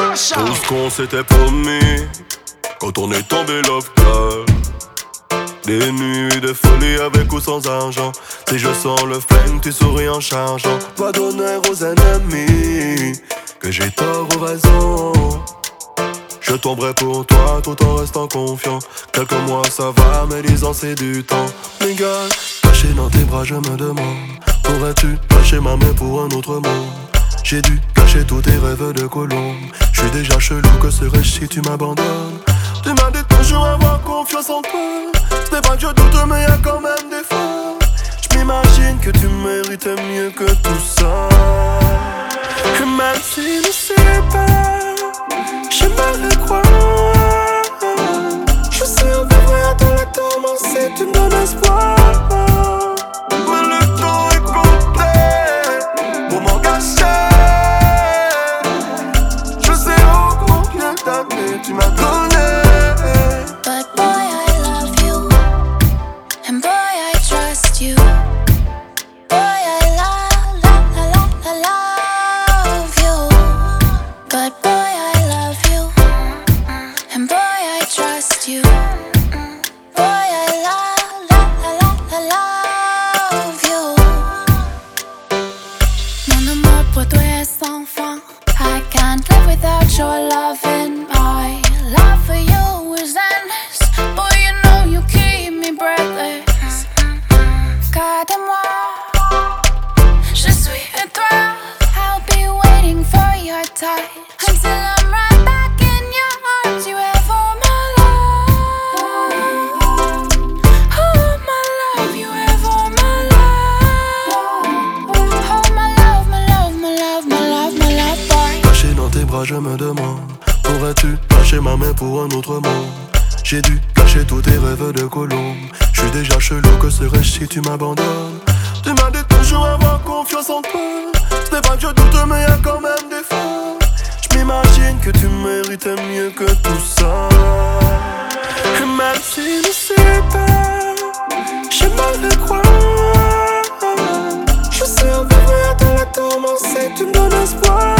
Tout ce qu'on s'était promis quand on est tombé love Des nuits de folie avec ou sans argent. Si je sens le flame, tu souris en chargeant. Pas d'honneur aux ennemis, que j'ai tort ou raison. Je tomberai pour toi tout en restant confiant. Quelques mois ça va, mais dix ans c'est du temps. Mais gars, caché dans tes bras, je me demande. Pourrais-tu cacher ma main pour un autre monde? J'ai dû cacher tous tes rêves de colombe. Je suis déjà chelou, que serais-je si tu m'abandonnes? Tu m'as dit toujours avoir confiance en toi. C'est pas que je doute, mais y'a quand même des fois. Je m'imagine que tu méritais mieux que tout ça. Que même si ne sais pas, j'aimerais croire. you. Mm-hmm. Boy, I love, love, love, you. Mon amour pour toi est enfant. I can't live without your loving, in my love for you is endless. Boy, you know you keep me breathless. Garde-moi, je suis étoile. I'll be waiting for your time. Tu m'abandonnes? Tu m'as dit toujours avoir confiance en toi. C'est pas que je doute, mais y'a quand même des fois. Je m'imagine que tu méritais mieux que tout ça. Et même si je sais pas, j'aimerais croire. Je sais vrai à ton la c'est tu me donnes espoir.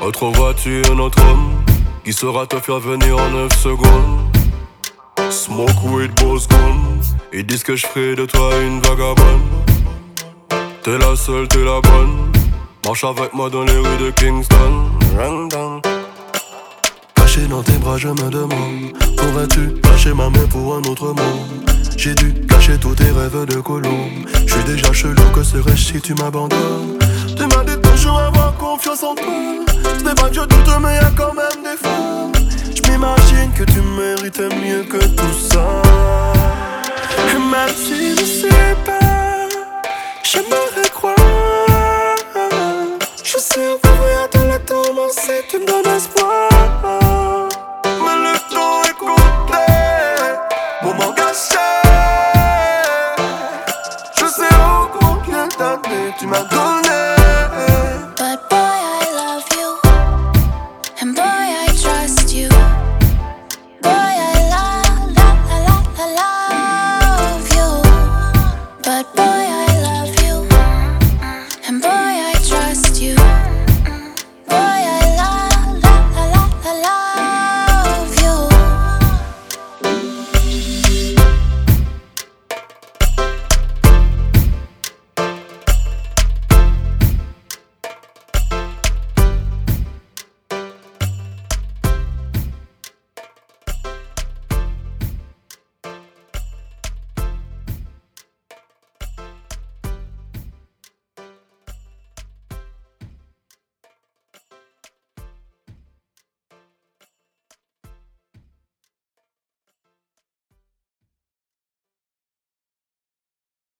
Retrouveras-tu un autre homme qui saura te faire venir en 9 secondes? Smoke weed, boss gun. Ils disent que je ferai de toi une vagabonde. T'es la seule, t'es la bonne. Marche avec moi dans les rues de Kingston. Caché dans tes bras, je me demande. Pourrais-tu lâcher ma main pour un autre monde? J'ai dû cacher tous tes rêves de colombe. Je suis déjà chelou, que serais-je si tu m'abandonnes? Tu m'as dit toujours avoir confiance en toi. C'est pas que je doute, mais y'a quand même des fois. Je m'imagine que tu méritais mieux que tout ça. Et même si je sais pas, j'aimerais croire. Je sais à ton la c'est tu me donnes espoir. tu m'as donné